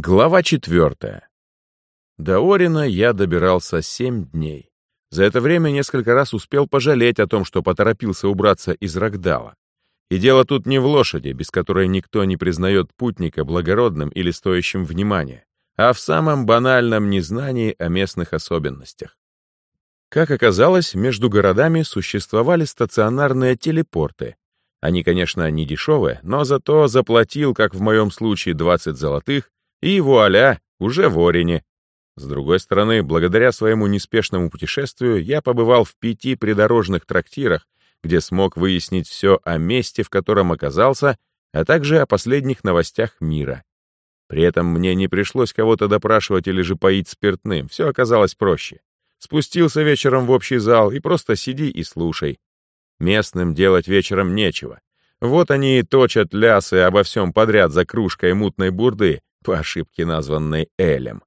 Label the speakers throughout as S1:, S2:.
S1: Глава четвертая. До Орина я добирался семь дней. За это время несколько раз успел пожалеть о том, что поторопился убраться из Рогдала. И дело тут не в лошади, без которой никто не признает путника благородным или стоящим внимания, а в самом банальном незнании о местных особенностях. Как оказалось, между городами существовали стационарные телепорты. Они, конечно, не дешевые, но зато заплатил, как в моем случае, 20 золотых, и вуаля, уже в Орине. С другой стороны, благодаря своему неспешному путешествию я побывал в пяти придорожных трактирах, где смог выяснить все о месте, в котором оказался, а также о последних новостях мира. При этом мне не пришлось кого-то допрашивать или же поить спиртным, все оказалось проще. Спустился вечером в общий зал и просто сиди и слушай. Местным делать вечером нечего. Вот они и точат лясы обо всем подряд за кружкой мутной бурды, по ошибке названной Элем.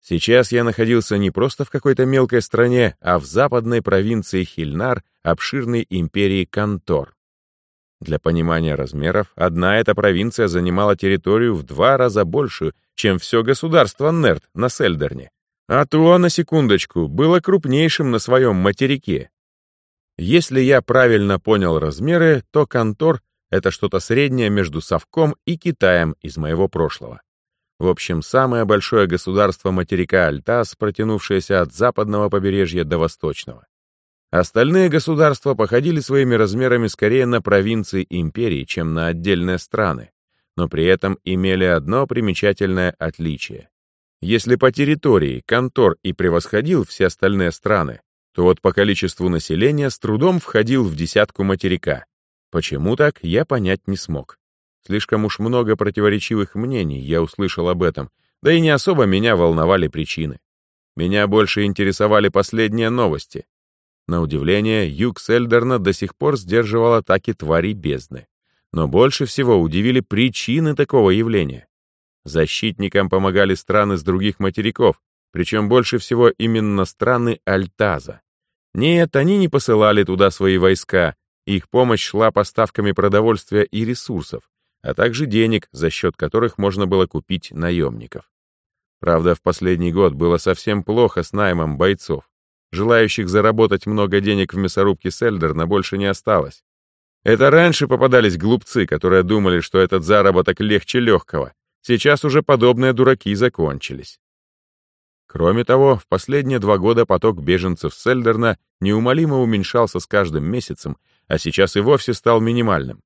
S1: Сейчас я находился не просто в какой-то мелкой стране, а в западной провинции Хильнар обширной империи Кантор. Для понимания размеров, одна эта провинция занимала территорию в два раза больше, чем все государство Нерт на Сельдерне. А то, на секундочку, было крупнейшим на своем материке. Если я правильно понял размеры, то Кантор это что-то среднее между Совком и Китаем из моего прошлого. В общем, самое большое государство материка Альтас, протянувшееся от западного побережья до восточного. Остальные государства походили своими размерами скорее на провинции империи, чем на отдельные страны, но при этом имели одно примечательное отличие. Если по территории Контор и превосходил все остальные страны, то вот по количеству населения с трудом входил в десятку материка, Почему так, я понять не смог. Слишком уж много противоречивых мнений я услышал об этом, да и не особо меня волновали причины. Меня больше интересовали последние новости. На удивление, юг Сельдерна до сих пор сдерживал атаки тварей бездны. Но больше всего удивили причины такого явления. Защитникам помогали страны с других материков, причем больше всего именно страны Альтаза. Нет, они не посылали туда свои войска, их помощь шла поставками продовольствия и ресурсов, а также денег, за счет которых можно было купить наемников. Правда, в последний год было совсем плохо с наймом бойцов. Желающих заработать много денег в мясорубке Сельдерна больше не осталось. Это раньше попадались глупцы, которые думали, что этот заработок легче легкого. Сейчас уже подобные дураки закончились. Кроме того, в последние два года поток беженцев Сельдерна неумолимо уменьшался с каждым месяцем, а сейчас и вовсе стал минимальным.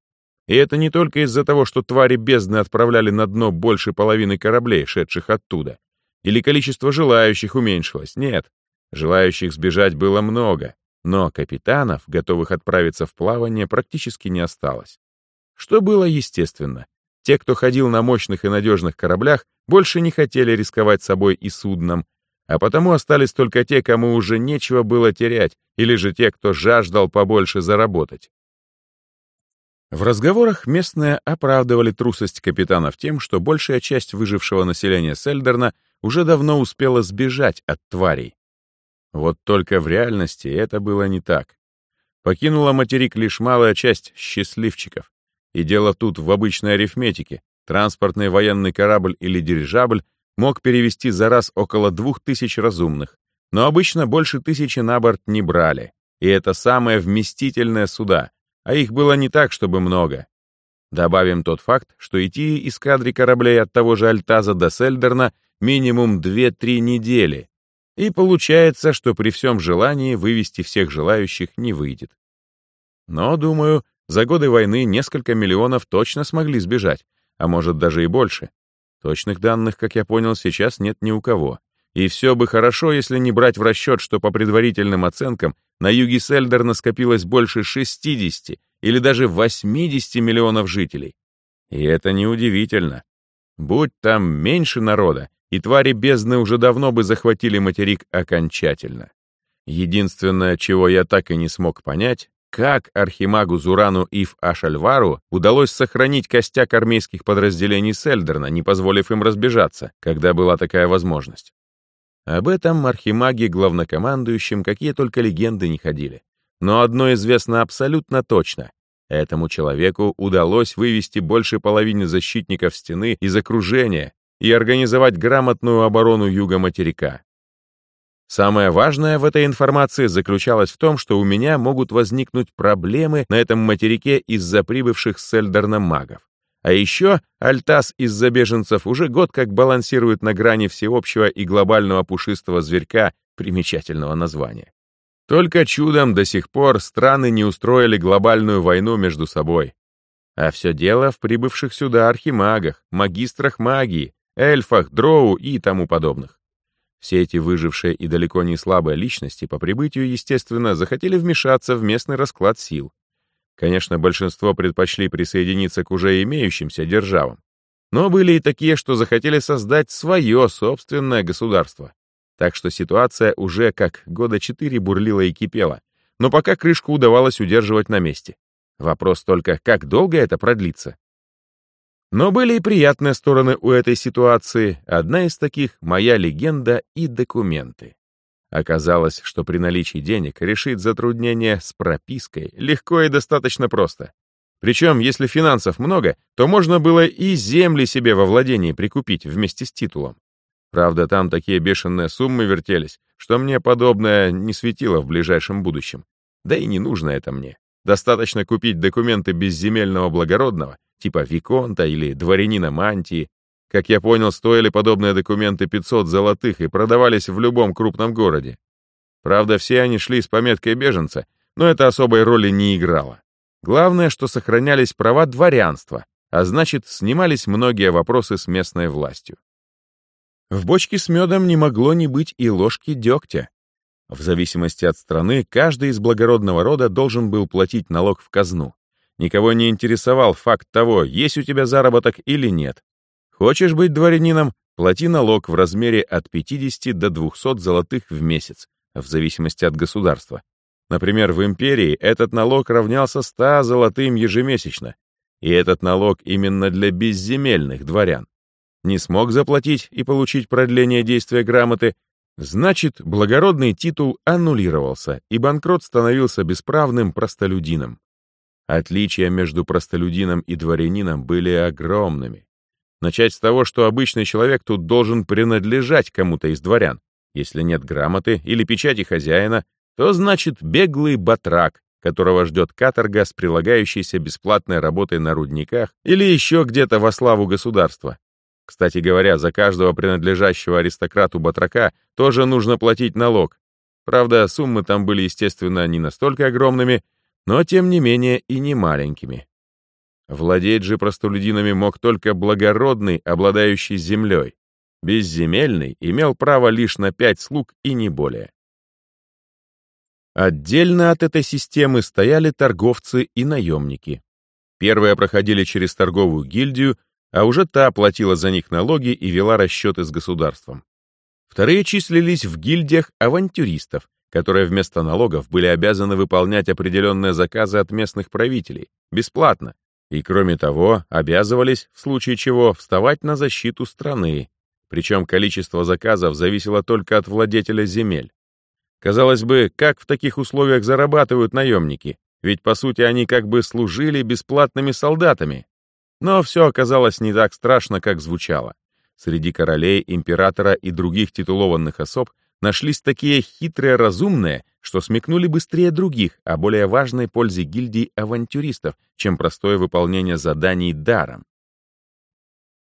S1: И это не только из-за того, что твари бездны отправляли на дно больше половины кораблей, шедших оттуда, или количество желающих уменьшилось, нет. Желающих сбежать было много, но капитанов, готовых отправиться в плавание, практически не осталось. Что было естественно. Те, кто ходил на мощных и надежных кораблях, больше не хотели рисковать собой и судном, а потому остались только те, кому уже нечего было терять, или же те, кто жаждал побольше заработать. В разговорах местные оправдывали трусость капитанов тем, что большая часть выжившего населения Сельдерна уже давно успела сбежать от тварей. Вот только в реальности это было не так. Покинула материк лишь малая часть счастливчиков. И дело тут в обычной арифметике. Транспортный военный корабль или дирижабль мог перевести за раз около двух тысяч разумных, но обычно больше тысячи на борт не брали, и это самые вместительные суда, а их было не так, чтобы много. Добавим тот факт, что идти эскадре кораблей от того же Альтаза до Сельдерна минимум 2-3 недели, и получается, что при всем желании вывести всех желающих не выйдет. Но, думаю, за годы войны несколько миллионов точно смогли сбежать, а может даже и больше. Точных данных, как я понял, сейчас нет ни у кого. И все бы хорошо, если не брать в расчет, что по предварительным оценкам на юге Сельдерна скопилось больше 60 или даже 80 миллионов жителей. И это неудивительно. Будь там меньше народа, и твари бездны уже давно бы захватили материк окончательно. Единственное, чего я так и не смог понять, как архимагу Зурану Ив Ашальвару удалось сохранить костяк армейских подразделений Сельдерна, не позволив им разбежаться, когда была такая возможность? Об этом архимаги главнокомандующим какие только легенды не ходили. Но одно известно абсолютно точно. Этому человеку удалось вывести больше половины защитников стены из окружения, и организовать грамотную оборону юга материка. Самое важное в этой информации заключалось в том, что у меня могут возникнуть проблемы на этом материке из-за прибывших с Эльдерна магов. А еще Альтас из-за беженцев уже год как балансирует на грани всеобщего и глобального пушистого зверька примечательного названия. Только чудом до сих пор страны не устроили глобальную войну между собой. А все дело в прибывших сюда архимагах, магистрах магии, эльфах, дроу и тому подобных. Все эти выжившие и далеко не слабые личности по прибытию, естественно, захотели вмешаться в местный расклад сил. Конечно, большинство предпочли присоединиться к уже имеющимся державам. Но были и такие, что захотели создать свое собственное государство. Так что ситуация уже как года четыре бурлила и кипела, но пока крышку удавалось удерживать на месте. Вопрос только, как долго это продлится? Но были и приятные стороны у этой ситуации. Одна из таких — моя легенда и документы. Оказалось, что при наличии денег решить затруднение с пропиской легко и достаточно просто. Причем, если финансов много, то можно было и земли себе во владении прикупить вместе с титулом. Правда, там такие бешеные суммы вертелись, что мне подобное не светило в ближайшем будущем. Да и не нужно это мне. Достаточно купить документы безземельного благородного, типа Виконта или дворянина Мантии. Как я понял, стоили подобные документы 500 золотых и продавались в любом крупном городе. Правда, все они шли с пометкой беженца, но это особой роли не играло. Главное, что сохранялись права дворянства, а значит, снимались многие вопросы с местной властью. В бочке с медом не могло не быть и ложки дегтя. В зависимости от страны, каждый из благородного рода должен был платить налог в казну. Никого не интересовал факт того, есть у тебя заработок или нет. Хочешь быть дворянином, плати налог в размере от 50 до 200 золотых в месяц, в зависимости от государства. Например, в империи этот налог равнялся 100 золотым ежемесячно, и этот налог именно для безземельных дворян. Не смог заплатить и получить продление действия грамоты, значит, благородный титул аннулировался, и банкрот становился бесправным простолюдином. Отличия между простолюдином и дворянином были огромными. Начать с того, что обычный человек тут должен принадлежать кому-то из дворян. Если нет грамоты или печати хозяина, то значит беглый батрак, которого ждет каторга с прилагающейся бесплатной работой на рудниках или еще где-то во славу государства. Кстати говоря, за каждого принадлежащего аристократу батрака тоже нужно платить налог. Правда, суммы там были, естественно, не настолько огромными, но тем не менее и не маленькими. Владеть же простолюдинами мог только благородный, обладающий землей. Безземельный имел право лишь на пять слуг и не более. Отдельно от этой системы стояли торговцы и наемники. Первые проходили через торговую гильдию, а уже та платила за них налоги и вела расчеты с государством. Вторые числились в гильдиях авантюристов, которые вместо налогов были обязаны выполнять определенные заказы от местных правителей, бесплатно, и, кроме того, обязывались, в случае чего, вставать на защиту страны, причем количество заказов зависело только от владетеля земель. Казалось бы, как в таких условиях зарабатывают наемники, ведь, по сути, они как бы служили бесплатными солдатами. Но все оказалось не так страшно, как звучало. Среди королей, императора и других титулованных особ нашлись такие хитрые разумные, что смекнули быстрее других о более важной пользе гильдии авантюристов, чем простое выполнение заданий даром.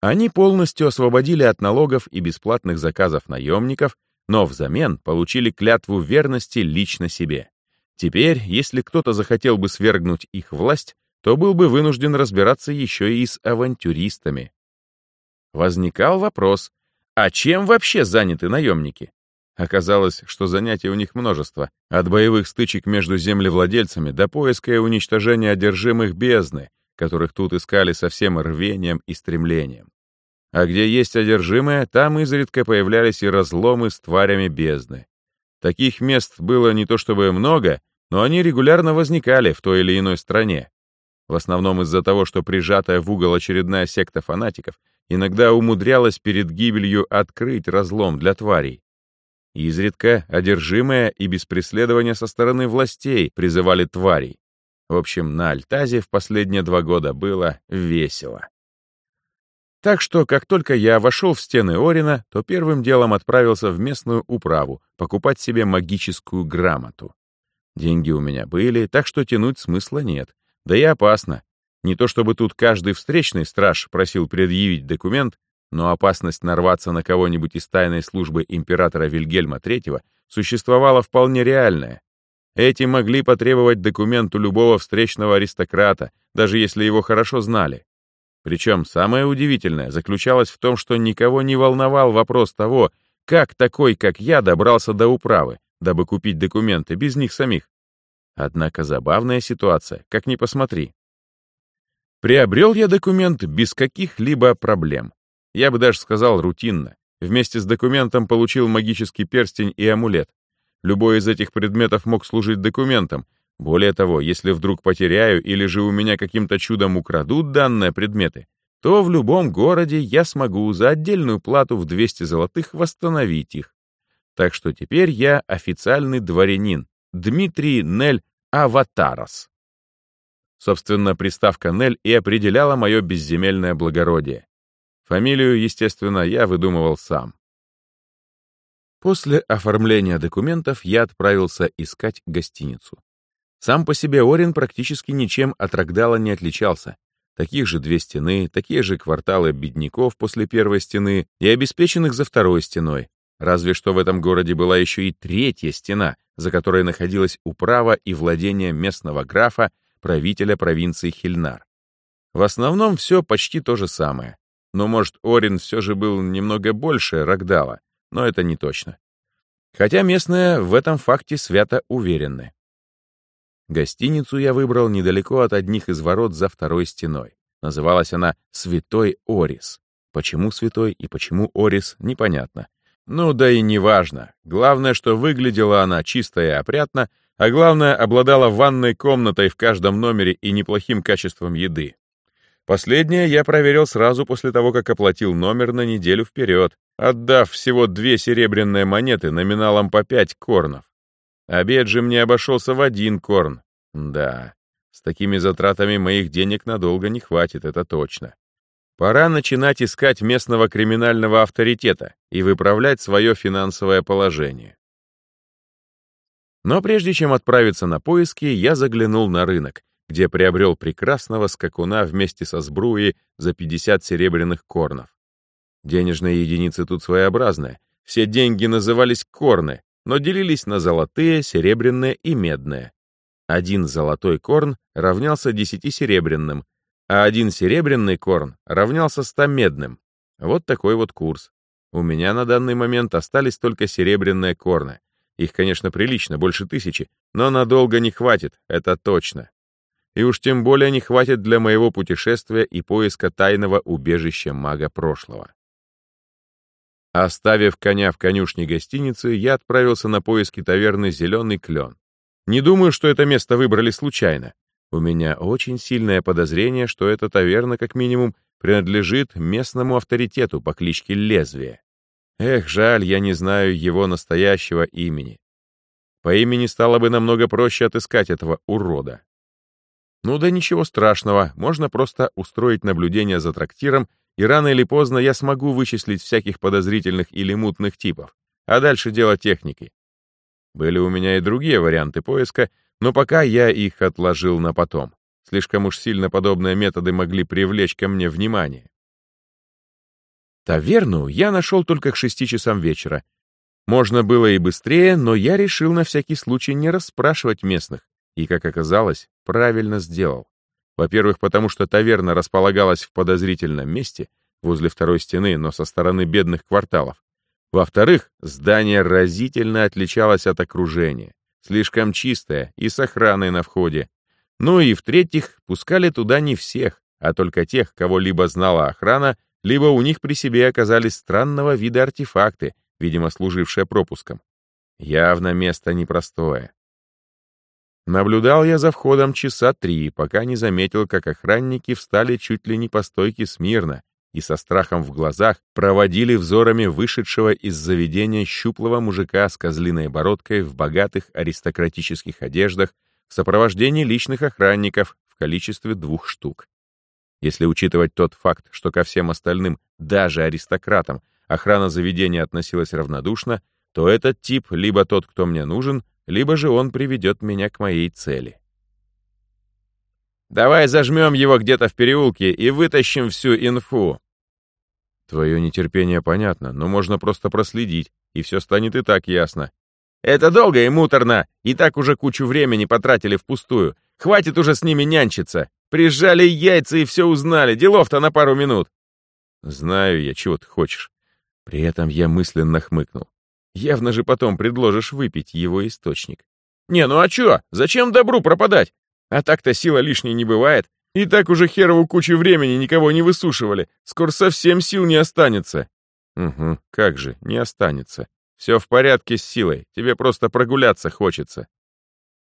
S1: Они полностью освободили от налогов и бесплатных заказов наемников, но взамен получили клятву верности лично себе. Теперь, если кто-то захотел бы свергнуть их власть, то был бы вынужден разбираться еще и с авантюристами. Возникал вопрос, а чем вообще заняты наемники? Оказалось, что занятий у них множество, от боевых стычек между землевладельцами до поиска и уничтожения одержимых бездны, которых тут искали со всем рвением и стремлением. А где есть одержимые, там изредка появлялись и разломы с тварями бездны. Таких мест было не то чтобы много, но они регулярно возникали в той или иной стране. В основном из-за того, что прижатая в угол очередная секта фанатиков иногда умудрялась перед гибелью открыть разлом для тварей. Изредка одержимые и без преследования со стороны властей призывали тварей. В общем, на Альтазе в последние два года было весело. Так что, как только я вошел в стены Орина, то первым делом отправился в местную управу покупать себе магическую грамоту. Деньги у меня были, так что тянуть смысла нет. Да и опасно. Не то чтобы тут каждый встречный страж просил предъявить документ, но опасность нарваться на кого-нибудь из тайной службы императора Вильгельма III существовала вполне реальная. Эти могли потребовать документ у любого встречного аристократа, даже если его хорошо знали. Причем самое удивительное заключалось в том, что никого не волновал вопрос того, как такой, как я, добрался до управы, дабы купить документы без них самих. Однако забавная ситуация, как ни посмотри. Приобрел я документ без каких-либо проблем. Я бы даже сказал рутинно. Вместе с документом получил магический перстень и амулет. Любой из этих предметов мог служить документом, более того, если вдруг потеряю или же у меня каким-то чудом украдут данные предметы, то в любом городе я смогу за отдельную плату в 200 золотых восстановить их. Так что теперь я официальный дворянин, Дмитрий Нель Аватарос. Собственно, приставка Нель и определяла мое безземельное благородие. Фамилию, естественно, я выдумывал сам. После оформления документов я отправился искать гостиницу. Сам по себе Орин практически ничем от Рогдала не отличался. Таких же две стены, такие же кварталы бедняков после первой стены и обеспеченных за второй стеной. Разве что в этом городе была еще и третья стена, за которой находилась управа и владение местного графа, правителя провинции Хильнар. В основном все почти то же самое. Но, может, Орин все же был немного больше Рогдала, но это не точно. Хотя местные в этом факте свято уверены. Гостиницу я выбрал недалеко от одних из ворот за второй стеной. Называлась она «Святой Орис». Почему святой и почему Орис, непонятно. Ну да и неважно. Главное, что выглядела она чисто и опрятно, а главное, обладала ванной комнатой в каждом номере и неплохим качеством еды. Последнее я проверил сразу после того, как оплатил номер на неделю вперед, отдав всего две серебряные монеты номиналом по пять корнов. Обед же мне обошелся в один корн. Да, с такими затратами моих денег надолго не хватит, это точно. Пора начинать искать местного криминального авторитета и выправлять свое финансовое положение. Но прежде чем отправиться на поиски, я заглянул на рынок, где приобрел прекрасного скакуна вместе со сбруей за 50 серебряных корнов. Денежные единицы тут своеобразные. Все деньги назывались корны, но делились на золотые, серебряные и медные. Один золотой корн равнялся десяти серебряным, а один серебряный корн равнялся ста медным. Вот такой вот курс. У меня на данный момент остались только серебряные корны. Их, конечно, прилично, больше тысячи, но надолго не хватит, это точно. И уж тем более не хватит для моего путешествия и поиска тайного убежища мага прошлого. Оставив коня в конюшне гостиницы, я отправился на поиски таверны «Зеленый клен». Не думаю, что это место выбрали случайно. У меня очень сильное подозрение, что эта таверна, как минимум, принадлежит местному авторитету по кличке Лезвие. Эх, жаль, я не знаю его настоящего имени. По имени стало бы намного проще отыскать этого урода. Ну да ничего страшного, можно просто устроить наблюдение за трактиром и рано или поздно я смогу вычислить всяких подозрительных или мутных типов, а дальше дело техники. Были у меня и другие варианты поиска, но пока я их отложил на потом. Слишком уж сильно подобные методы могли привлечь ко мне внимание. Таверну я нашел только к шести часам вечера. Можно было и быстрее, но я решил на всякий случай не расспрашивать местных, и, как оказалось, правильно сделал. Во-первых, потому что таверна располагалась в подозрительном месте, возле второй стены, но со стороны бедных кварталов. Во-вторых, здание разительно отличалось от окружения, слишком чистое и с охраной на входе. Ну и в-третьих, пускали туда не всех, а только тех, кого либо знала охрана, либо у них при себе оказались странного вида артефакты, видимо, служившие пропуском. Явно место непростое. Наблюдал я за входом часа три, пока не заметил, как охранники встали чуть ли не по стойке смирно и со страхом в глазах проводили взорами вышедшего из заведения щуплого мужика с козлиной бородкой в богатых аристократических одеждах в сопровождении личных охранников в количестве двух штук. Если учитывать тот факт, что ко всем остальным, даже аристократам, охрана заведения относилась равнодушно, то этот тип либо тот, кто мне нужен, либо же он приведет меня к моей цели. «Давай зажмем его где-то в переулке и вытащим всю инфу». Твое нетерпение понятно, но можно просто проследить, и все станет и так ясно. Это долго и муторно, и так уже кучу времени потратили впустую. Хватит уже с ними нянчиться. Прижали яйца и все узнали, делов-то на пару минут. Знаю я, чего ты хочешь. При этом я мысленно хмыкнул. Явно же потом предложишь выпить его источник. Не, ну а чё? Зачем добру пропадать? А так-то сила лишней не бывает. И так уже херову кучу времени никого не высушивали. Скоро совсем сил не останется. Угу, как же, не останется. Все в порядке с силой, тебе просто прогуляться хочется.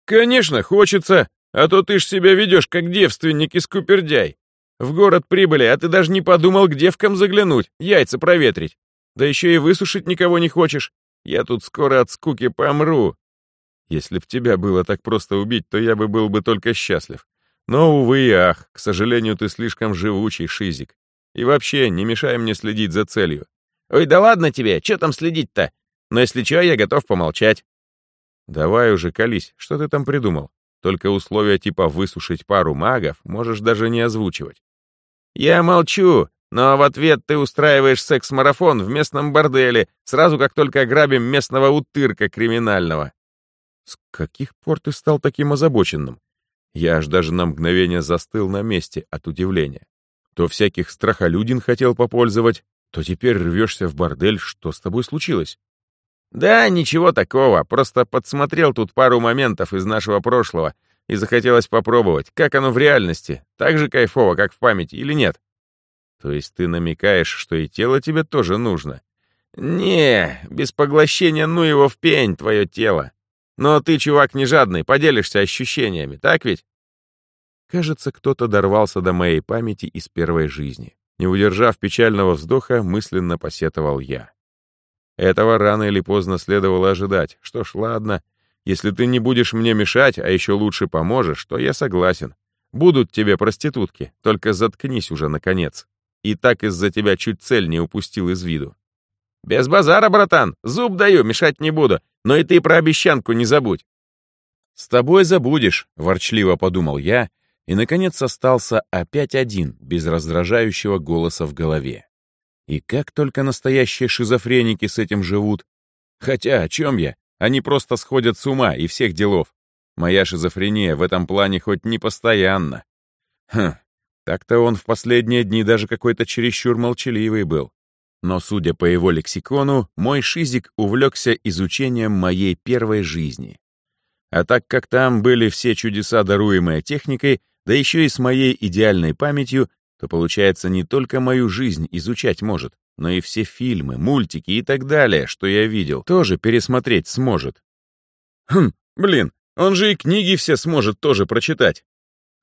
S1: Конечно, хочется, а то ты ж себя ведешь как девственник и скупердяй. В город прибыли, а ты даже не подумал к девкам заглянуть, яйца проветрить. Да еще и высушить никого не хочешь. Я тут скоро от скуки помру. Если б тебя было так просто убить, то я бы был бы только счастлив. Но, увы и ах, к сожалению, ты слишком живучий, Шизик. И вообще, не мешай мне следить за целью. Ой, да ладно тебе, что там следить-то? Но если что, я готов помолчать. Давай уже, колись, что ты там придумал? Только условия типа высушить пару магов можешь даже не озвучивать. Я молчу, но в ответ ты устраиваешь секс-марафон в местном борделе, сразу как только ограбим местного утырка криминального. С каких пор ты стал таким озабоченным? Я аж даже на мгновение застыл на месте от удивления. То всяких страхолюдин хотел попользовать, то теперь рвешься в бордель. Что с тобой случилось? Да, ничего такого, просто подсмотрел тут пару моментов из нашего прошлого и захотелось попробовать, как оно в реальности, так же кайфово, как в памяти или нет. То есть ты намекаешь, что и тело тебе тоже нужно? Не, без поглощения ну его в пень, твое тело. Но ты, чувак, не жадный, поделишься ощущениями, так ведь? Кажется, кто-то дорвался до моей памяти из первой жизни. Не удержав печального вздоха, мысленно посетовал я. Этого рано или поздно следовало ожидать. Что ж, ладно. Если ты не будешь мне мешать, а еще лучше поможешь, то я согласен. Будут тебе проститутки, только заткнись уже, наконец и так из-за тебя чуть цель не упустил из виду. «Без базара, братан, зуб даю, мешать не буду, но и ты про обещанку не забудь». «С тобой забудешь», — ворчливо подумал я, и, наконец, остался опять один, без раздражающего голоса в голове. И как только настоящие шизофреники с этим живут. Хотя, о чем я? Они просто сходят с ума и всех делов. Моя шизофрения в этом плане хоть не постоянно. Хм, так-то он в последние дни даже какой-то чересчур молчаливый был. Но, судя по его лексикону, мой шизик увлекся изучением моей первой жизни. А так как там были все чудеса, даруемые техникой, да еще и с моей идеальной памятью, то, получается, не только мою жизнь изучать может, но и все фильмы, мультики и так далее, что я видел, тоже пересмотреть сможет. Хм, блин, он же и книги все сможет тоже прочитать.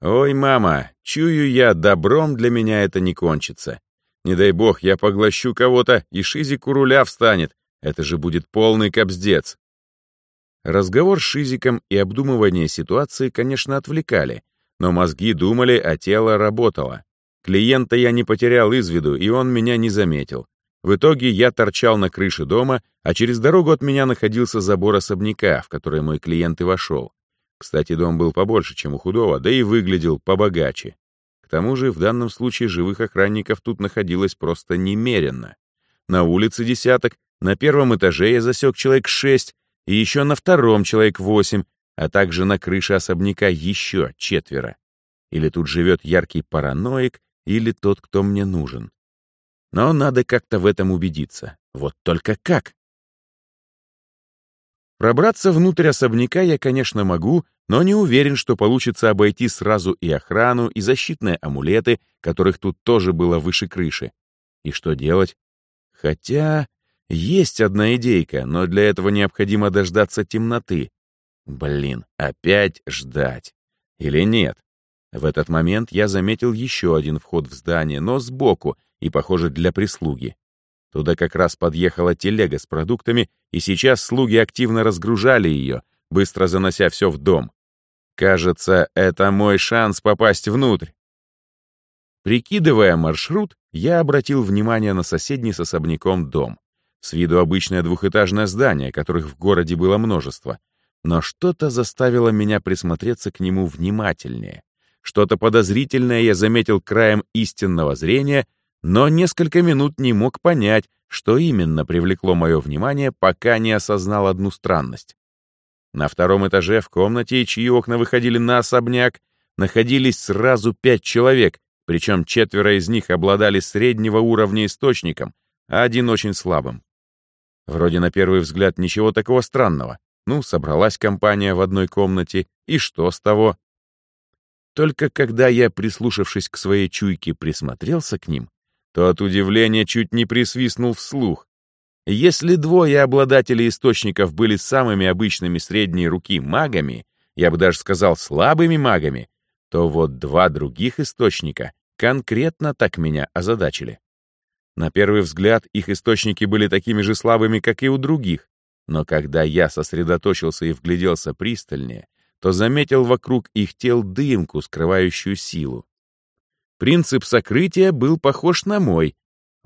S1: Ой, мама, чую я, добром для меня это не кончится. Не дай бог, я поглощу кого-то, и Шизик у руля встанет. Это же будет полный кобздец. Разговор с Шизиком и обдумывание ситуации, конечно, отвлекали, но мозги думали, а тело работало. Клиента я не потерял из виду, и он меня не заметил. В итоге я торчал на крыше дома, а через дорогу от меня находился забор особняка, в который мой клиент и вошел. Кстати, дом был побольше, чем у худого, да и выглядел побогаче. К тому же в данном случае живых охранников тут находилось просто немеренно. На улице десяток, на первом этаже я засек человек шесть, и еще на втором человек восемь, а также на крыше особняка еще четверо. Или тут живет яркий параноик, или тот, кто мне нужен. Но надо как-то в этом убедиться. Вот только как? Пробраться внутрь особняка я, конечно, могу, но не уверен, что получится обойти сразу и охрану, и защитные амулеты, которых тут тоже было выше крыши. И что делать? Хотя есть одна идейка, но для этого необходимо дождаться темноты. Блин, опять ждать. Или нет? В этот момент я заметил еще один вход в здание, но сбоку и, похоже, для прислуги. Туда как раз подъехала телега с продуктами, и сейчас слуги активно разгружали ее, быстро занося все в дом. Кажется, это мой шанс попасть внутрь. Прикидывая маршрут, я обратил внимание на соседний с особняком дом. С виду обычное двухэтажное здание, которых в городе было множество. Но что-то заставило меня присмотреться к нему внимательнее. Что-то подозрительное я заметил краем истинного зрения, но несколько минут не мог понять, что именно привлекло мое внимание, пока не осознал одну странность. На втором этаже в комнате, чьи окна выходили на особняк, находились сразу пять человек, причем четверо из них обладали среднего уровня источником, а один очень слабым. Вроде на первый взгляд ничего такого странного. Ну, собралась компания в одной комнате, и что с того? Только когда я, прислушавшись к своей чуйке, присмотрелся к ним, то от удивления чуть не присвистнул вслух. Если двое обладателей источников были самыми обычными средней руки магами, я бы даже сказал слабыми магами, то вот два других источника конкретно так меня озадачили. На первый взгляд их источники были такими же слабыми, как и у других, но когда я сосредоточился и вгляделся пристальнее, то заметил вокруг их тел дымку, скрывающую силу. Принцип сокрытия был похож на мой,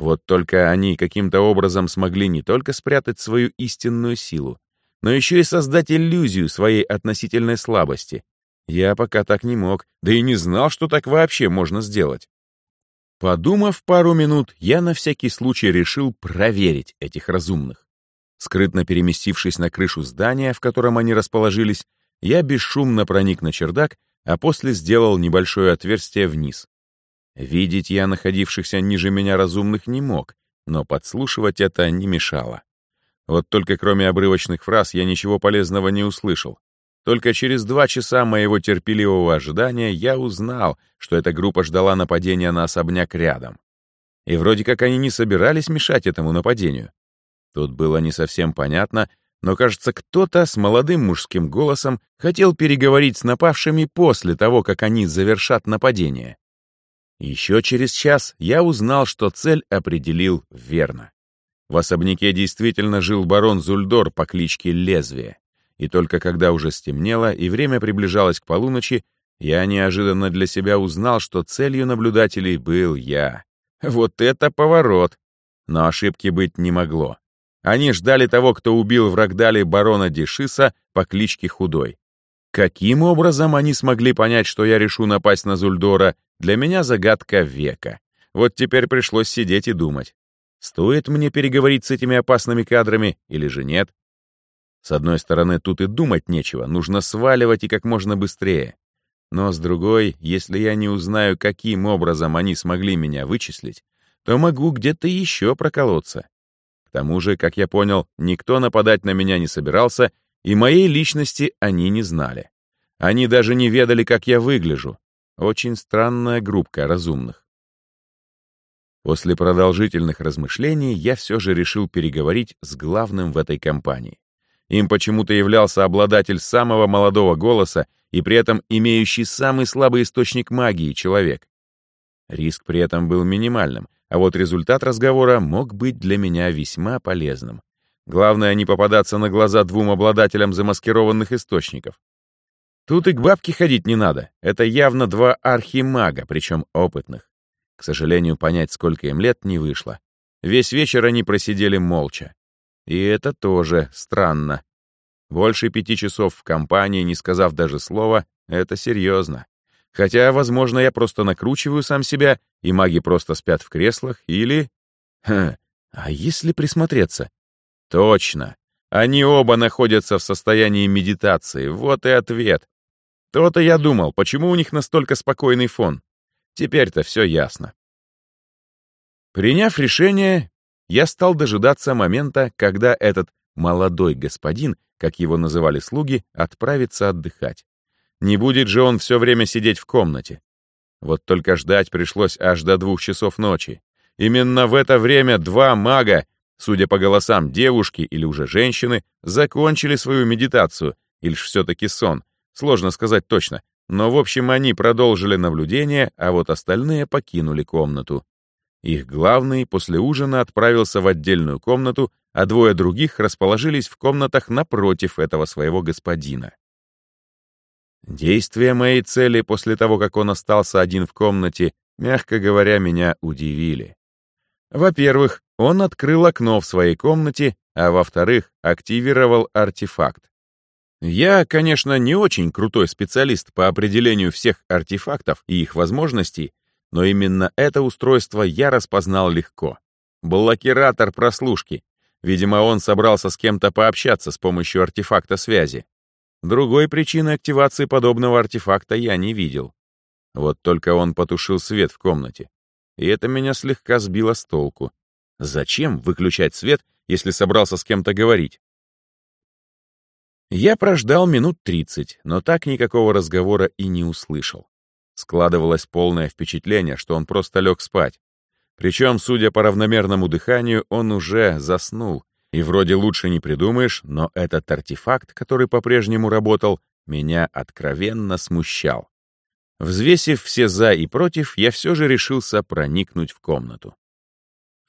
S1: вот только они каким-то образом смогли не только спрятать свою истинную силу, но еще и создать иллюзию своей относительной слабости. Я пока так не мог, да и не знал, что так вообще можно сделать. Подумав пару минут, я на всякий случай решил проверить этих разумных. Скрытно переместившись на крышу здания, в котором они расположились, я бесшумно проник на чердак, а после сделал небольшое отверстие вниз. Видеть я находившихся ниже меня разумных не мог, но подслушивать это не мешало. Вот только кроме обрывочных фраз я ничего полезного не услышал. Только через два часа моего терпеливого ожидания я узнал, что эта группа ждала нападения на особняк рядом. И вроде как они не собирались мешать этому нападению. Тут было не совсем понятно, но, кажется, кто-то с молодым мужским голосом хотел переговорить с напавшими после того, как они завершат нападение. Еще через час я узнал, что цель определил верно. В особняке действительно жил барон Зульдор по кличке Лезвие, и только когда уже стемнело и время приближалось к полуночи, я неожиданно для себя узнал, что целью наблюдателей был я. Вот это поворот! Но ошибки быть не могло. Они ждали того, кто убил в Рагдале барона Дешиса по кличке Худой. Каким образом они смогли понять, что я решу напасть на Зульдора, для меня загадка века. Вот теперь пришлось сидеть и думать. Стоит мне переговорить с этими опасными кадрами или же нет? С одной стороны, тут и думать нечего, нужно сваливать и как можно быстрее. Но с другой, если я не узнаю, каким образом они смогли меня вычислить, то могу где-то еще проколоться. К тому же, как я понял, никто нападать на меня не собирался, и моей личности они не знали. Они даже не ведали, как я выгляжу. Очень странная группка разумных. После продолжительных размышлений я все же решил переговорить с главным в этой компании. Им почему-то являлся обладатель самого молодого голоса и при этом имеющий самый слабый источник магии человек. Риск при этом был минимальным, а вот результат разговора мог быть для меня весьма полезным. Главное не попадаться на глаза двум обладателям замаскированных источников. Тут и к бабке ходить не надо. Это явно два архимага, причем опытных. К сожалению, понять, сколько им лет, не вышло. Весь вечер они просидели молча. И это тоже странно. Больше пяти часов в компании, не сказав даже слова, это серьезно. Хотя, возможно, я просто накручиваю сам себя, и маги просто спят в креслах, или... Хм, а если присмотреться? Точно. Они оба находятся в состоянии медитации, вот и ответ. То-то я думал, почему у них настолько спокойный фон. Теперь-то все ясно. Приняв решение, я стал дожидаться момента, когда этот молодой господин, как его называли слуги, отправится отдыхать. Не будет же он все время сидеть в комнате. Вот только ждать пришлось аж до двух часов ночи. Именно в это время два мага, судя по голосам девушки или уже женщины, закончили свою медитацию, или ж все-таки сон, сложно сказать точно, но в общем они продолжили наблюдение, а вот остальные покинули комнату. Их главный после ужина отправился в отдельную комнату, а двое других расположились в комнатах напротив этого своего господина. Действие моей цели после того, как он остался один в комнате, мягко говоря, меня удивили. Во-первых, он открыл окно в своей комнате, а во-вторых, активировал артефакт. Я, конечно, не очень крутой специалист по определению всех артефактов и их возможностей, но именно это устройство я распознал легко. Блокиратор прослушки. Видимо, он собрался с кем-то пообщаться с помощью артефакта связи. Другой причины активации подобного артефакта я не видел. Вот только он потушил свет в комнате. И это меня слегка сбило с толку. Зачем выключать свет, если собрался с кем-то говорить? Я прождал минут тридцать, но так никакого разговора и не услышал. Складывалось полное впечатление, что он просто лег спать. Причем, судя по равномерному дыханию, он уже заснул. И вроде лучше не придумаешь, но этот артефакт, который по-прежнему работал, меня откровенно смущал. Взвесив все «за» и «против», я все же решился проникнуть в комнату.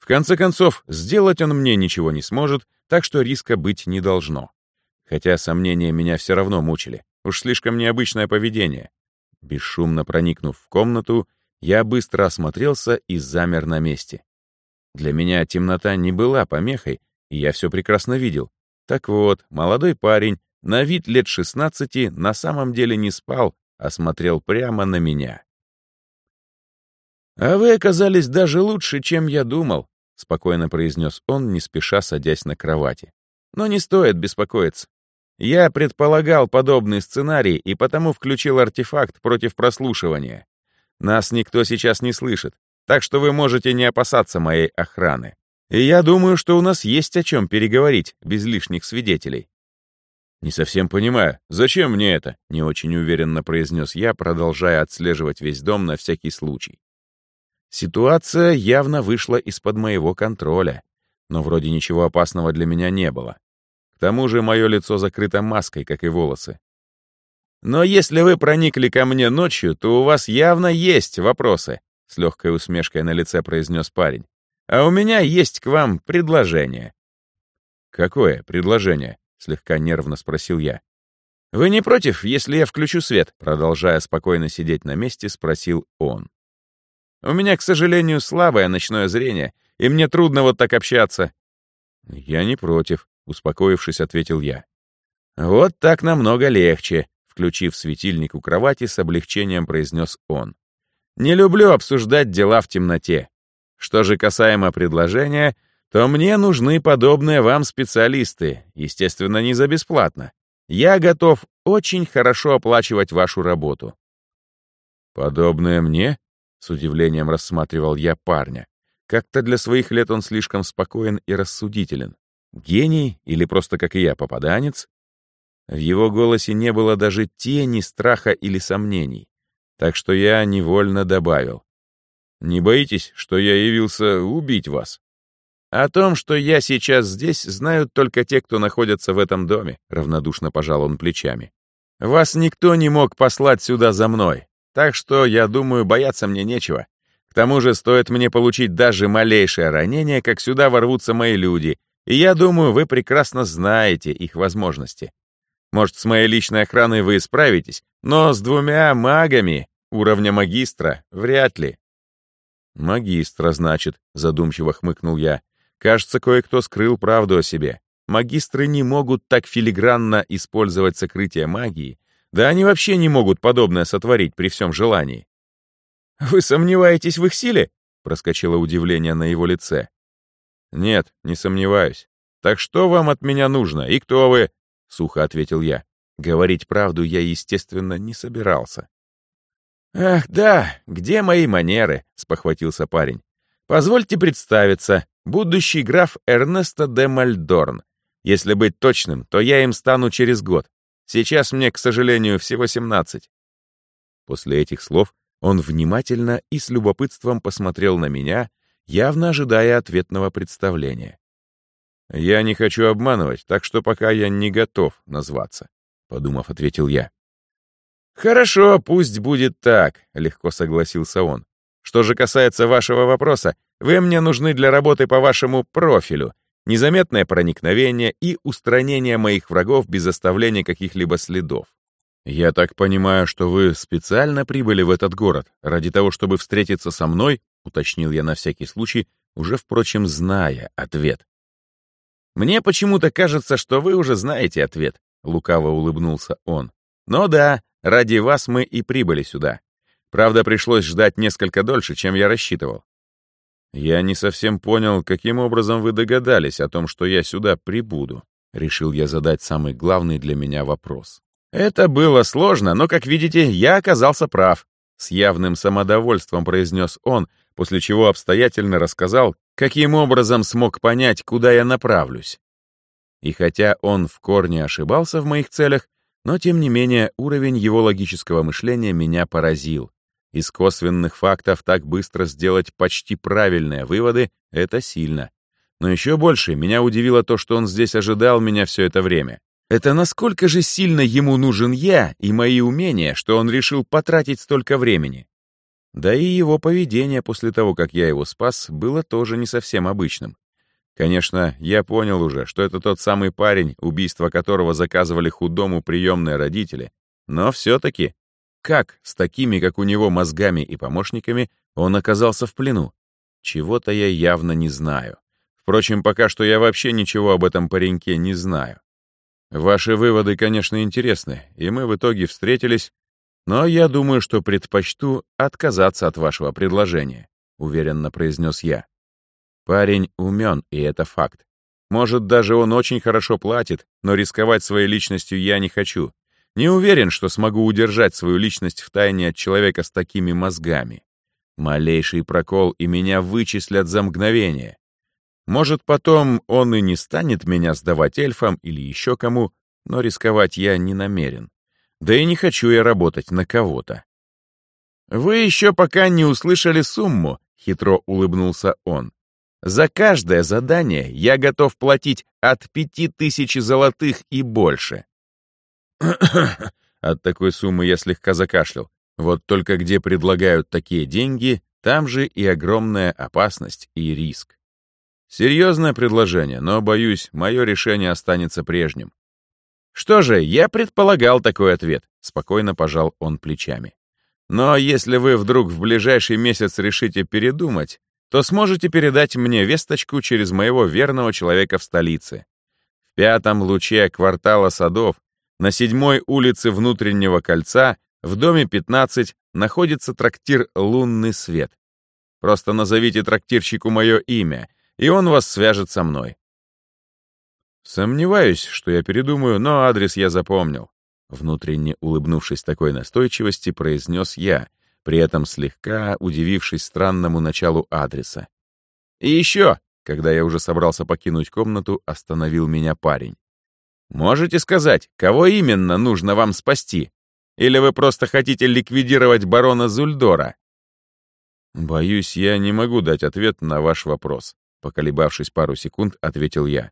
S1: В конце концов, сделать он мне ничего не сможет, так что риска быть не должно. Хотя сомнения меня все равно мучили. Уж слишком необычное поведение. Бесшумно проникнув в комнату, я быстро осмотрелся и замер на месте. Для меня темнота не была помехой, и я все прекрасно видел. Так вот, молодой парень, на вид лет 16, на самом деле не спал, а смотрел прямо на меня. «А вы оказались даже лучше, чем я думал», — спокойно произнес он, не спеша садясь на кровати. «Но не стоит беспокоиться. Я предполагал подобный сценарий и потому включил артефакт против прослушивания. Нас никто сейчас не слышит, так что вы можете не опасаться моей охраны. И я думаю, что у нас есть о чем переговорить без лишних свидетелей. «Не совсем понимаю, зачем мне это?» — не очень уверенно произнес я, продолжая отслеживать весь дом на всякий случай. Ситуация явно вышла из-под моего контроля, но вроде ничего опасного для меня не было тому же мое лицо закрыто маской, как и волосы. «Но если вы проникли ко мне ночью, то у вас явно есть вопросы», — с легкой усмешкой на лице произнес парень. «А у меня есть к вам предложение». «Какое предложение?» — слегка нервно спросил я. «Вы не против, если я включу свет?» Продолжая спокойно сидеть на месте, спросил он. «У меня, к сожалению, слабое ночное зрение, и мне трудно вот так общаться». «Я не против», — успокоившись, ответил я. «Вот так намного легче», — включив светильник у кровати, с облегчением произнес он. «Не люблю обсуждать дела в темноте. Что же касаемо предложения, то мне нужны подобные вам специалисты, естественно, не за бесплатно. Я готов очень хорошо оплачивать вашу работу». «Подобное мне?» — с удивлением рассматривал я парня. Как-то для своих лет он слишком спокоен и рассудителен. Гений или просто, как и я, попаданец? В его голосе не было даже тени страха или сомнений, так что я невольно добавил. «Не боитесь, что я явился убить вас?» «О том, что я сейчас здесь, знают только те, кто находится в этом доме», — равнодушно пожал он плечами. «Вас никто не мог послать сюда за мной, так что, я думаю, бояться мне нечего. К тому же стоит мне получить даже малейшее ранение, как сюда ворвутся мои люди, и я думаю, вы прекрасно знаете их возможности. Может, с моей личной охраной вы справитесь, но с двумя магами уровня магистра вряд ли. «Магистра, значит», — задумчиво хмыкнул я. «Кажется, кое-кто скрыл правду о себе. Магистры не могут так филигранно использовать сокрытие магии, да они вообще не могут подобное сотворить при всем желании». «Вы сомневаетесь в их силе?» — проскочило удивление на его лице. «Нет, не сомневаюсь. Так что вам от меня нужно и кто вы?» — сухо ответил я. Говорить правду я, естественно, не собирался. «Ах, да, где мои манеры?» — спохватился парень. «Позвольте представиться, будущий граф Эрнесто де Мальдорн. Если быть точным, то я им стану через год. Сейчас мне, к сожалению, всего семнадцать». После этих слов он внимательно и с любопытством посмотрел на меня явно ожидая ответного представления. «Я не хочу обманывать, так что пока я не готов назваться», — подумав, ответил я. «Хорошо, пусть будет так», — легко согласился он. «Что же касается вашего вопроса, вы мне нужны для работы по вашему профилю, незаметное проникновение и устранение моих врагов без оставления каких-либо следов. «Я так понимаю, что вы специально прибыли в этот город ради того, чтобы встретиться со мной?» — уточнил я на всякий случай, уже, впрочем, зная ответ. «Мне почему-то кажется, что вы уже знаете ответ», — лукаво улыбнулся он. «Но да, ради вас мы и прибыли сюда. Правда, пришлось ждать несколько дольше, чем я рассчитывал. «Я не совсем понял, каким образом вы догадались о том, что я сюда прибуду», — решил я задать самый главный для меня вопрос. «Это было сложно, но, как видите, я оказался прав», — с явным самодовольством произнес он, после чего обстоятельно рассказал, каким образом смог понять, куда я направлюсь. И хотя он в корне ошибался в моих целях, но, тем не менее, уровень его логического мышления меня поразил. Из косвенных фактов так быстро сделать почти правильные выводы — это сильно. Но еще больше меня удивило то, что он здесь ожидал меня все это время. Это насколько же сильно ему нужен я и мои умения, что он решил потратить столько времени. Да и его поведение после того, как я его спас, было тоже не совсем обычным. Конечно, я понял уже, что это тот самый парень, убийство которого заказывали худому приемные родители, но все-таки как с такими, как у него, мозгами и помощниками он оказался в плену? Чего-то я явно не знаю. Впрочем, пока что я вообще ничего об этом пареньке не знаю. Ваши выводы, конечно, интересны, и мы в итоге встретились, но я думаю, что предпочту отказаться от вашего предложения, уверенно произнес я. Парень умен, и это факт. Может, даже он очень хорошо платит, но рисковать своей личностью я не хочу. Не уверен, что смогу удержать свою личность в тайне от человека с такими мозгами. Малейший прокол, и меня вычислят за мгновение. Может, потом он и не станет меня сдавать эльфам или еще кому, но рисковать я не намерен. Да и не хочу я работать на кого-то. «Вы еще пока не услышали сумму», — хитро улыбнулся он. «За каждое задание я готов платить от пяти тысяч золотых и больше». От такой суммы я слегка закашлял. Вот только где предлагают такие деньги, там же и огромная опасность и риск. Серьезное предложение, но, боюсь, мое решение останется прежним. Что же, я предполагал такой ответ, спокойно пожал он плечами. Но если вы вдруг в ближайший месяц решите передумать, то сможете передать мне весточку через моего верного человека в столице. В пятом луче квартала садов на седьмой улице внутреннего кольца, в доме 15, находится трактир «Лунный свет». Просто назовите трактирщику мое имя, и он вас свяжет со мной. Сомневаюсь, что я передумаю, но адрес я запомнил. Внутренне улыбнувшись такой настойчивости, произнес я, при этом слегка удивившись странному началу адреса. И еще, когда я уже собрался покинуть комнату, остановил меня парень. Можете сказать, кого именно нужно вам спасти? Или вы просто хотите ликвидировать барона Зульдора? Боюсь, я не могу дать ответ на ваш вопрос. Поколебавшись пару секунд, ответил я.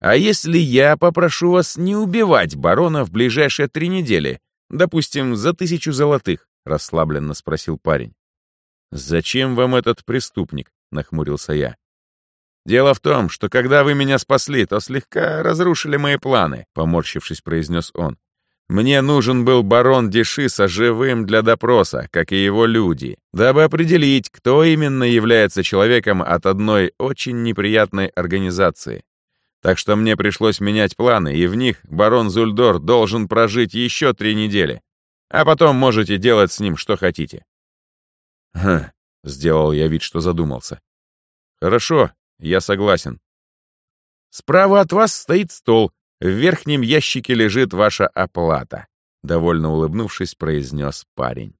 S1: А если я попрошу вас не убивать барона в ближайшие три недели, допустим, за тысячу золотых? Расслабленно спросил парень. «Зачем вам этот преступник?» — нахмурился я. «Дело в том, что когда вы меня спасли, то слегка разрушили мои планы», — поморщившись, произнес он. «Мне нужен был барон Дешиса живым для допроса, как и его люди, дабы определить, кто именно является человеком от одной очень неприятной организации. Так что мне пришлось менять планы, и в них барон Зульдор должен прожить еще три недели. А потом можете делать с ним, что хотите». «Хм», — сделал я вид, что задумался. «Хорошо, я согласен. Справа от вас стоит стол. В верхнем ящике лежит ваша оплата. Довольно улыбнувшись, произнес парень.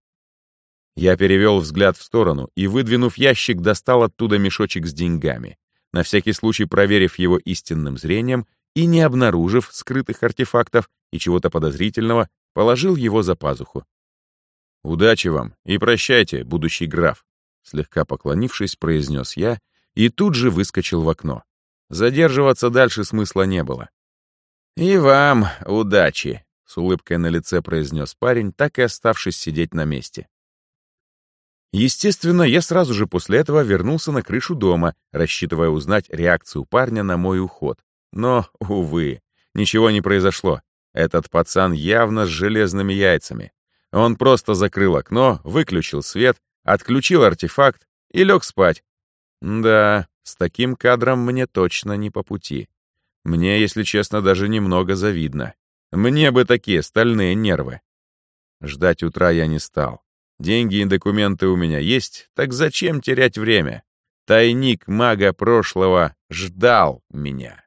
S1: Я перевел взгляд в сторону и, выдвинув ящик, достал оттуда мешочек с деньгами, на всякий случай проверив его истинным зрением и, не обнаружив скрытых артефактов и чего-то подозрительного, положил его за пазуху. «Удачи вам и прощайте, будущий граф», слегка поклонившись, произнес я и тут же выскочил в окно. Задерживаться дальше смысла не было. «И вам удачи», — с улыбкой на лице произнес парень, так и оставшись сидеть на месте. Естественно, я сразу же после этого вернулся на крышу дома, рассчитывая узнать реакцию парня на мой уход. Но, увы, ничего не произошло. Этот пацан явно с железными яйцами. Он просто закрыл окно, выключил свет, отключил артефакт и лег спать. Да, с таким кадром мне точно не по пути. Мне, если честно, даже немного завидно. Мне бы такие стальные нервы. Ждать утра я не стал. Деньги и документы у меня есть, так зачем терять время? Тайник мага прошлого ждал меня.